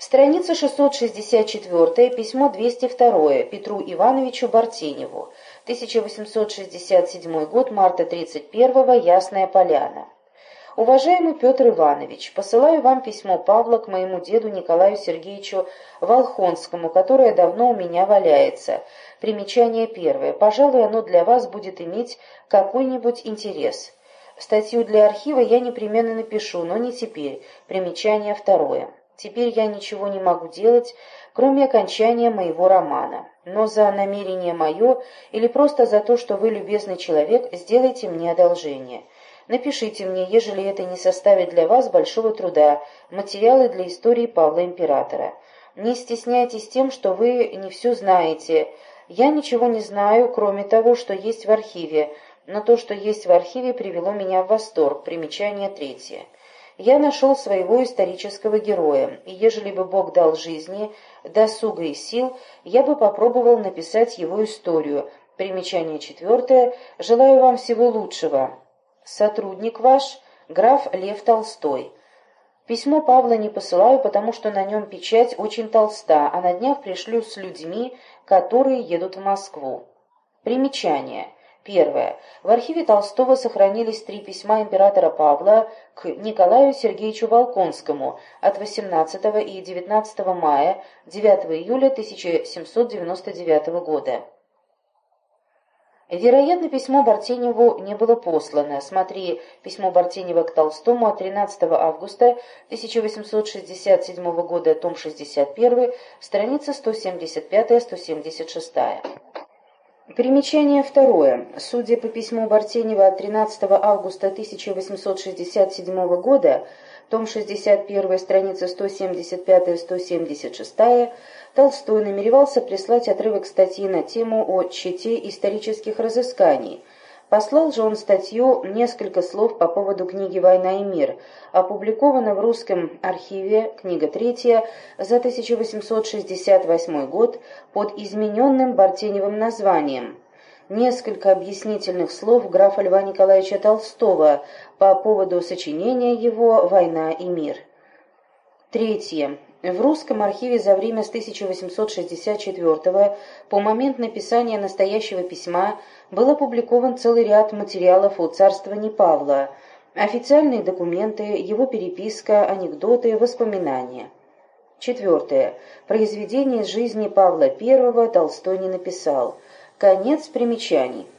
Страница 664, письмо 202 Петру Ивановичу Бартеневу, 1867 год, марта 31 Ясная Поляна. Уважаемый Петр Иванович, посылаю вам письмо Павла к моему деду Николаю Сергеевичу Волхонскому, которое давно у меня валяется. Примечание первое. Пожалуй, оно для вас будет иметь какой-нибудь интерес. Статью для архива я непременно напишу, но не теперь. Примечание второе. Теперь я ничего не могу делать, кроме окончания моего романа. Но за намерение мое или просто за то, что вы любезный человек, сделайте мне одолжение. Напишите мне, ежели это не составит для вас большого труда, материалы для истории Павла Императора. Не стесняйтесь тем, что вы не все знаете. Я ничего не знаю, кроме того, что есть в архиве, но то, что есть в архиве, привело меня в восторг. Примечание третье я нашел своего исторического героя, и ежели бы Бог дал жизни, досуга и сил, я бы попробовал написать его историю. Примечание четвертое. Желаю вам всего лучшего. Сотрудник ваш, граф Лев Толстой. Письмо Павла не посылаю, потому что на нем печать очень толста, а на днях пришлю с людьми, которые едут в Москву. Примечание. Первое. В архиве Толстого сохранились три письма императора Павла к Николаю Сергеевичу Волконскому от 18 и 19 мая 9 июля 1799 года. Вероятно, письмо Бартеневу не было послано. Смотри письмо Бартенева к Толстому от 13 августа 1867 года, том 61, страница 175-176. Примечание второе. Судя по письму Бартенева от 13 августа 1867 года, том 61, страница 175-176, Толстой намеревался прислать отрывок статьи на тему о чете исторических разысканий – Послал же он статью «Несколько слов по поводу книги «Война и мир», опубликована в русском архиве, книга третья, за 1868 год под измененным Бартеневым названием. Несколько объяснительных слов графа Льва Николаевича Толстого по поводу сочинения его «Война и мир». Третье. В русском архиве за время с 1864 по момент написания настоящего письма был опубликован целый ряд материалов о царствовании Павла, официальные документы, его переписка, анекдоты, воспоминания. Четвертое. Произведение из жизни Павла I Толстой не написал. Конец примечаний.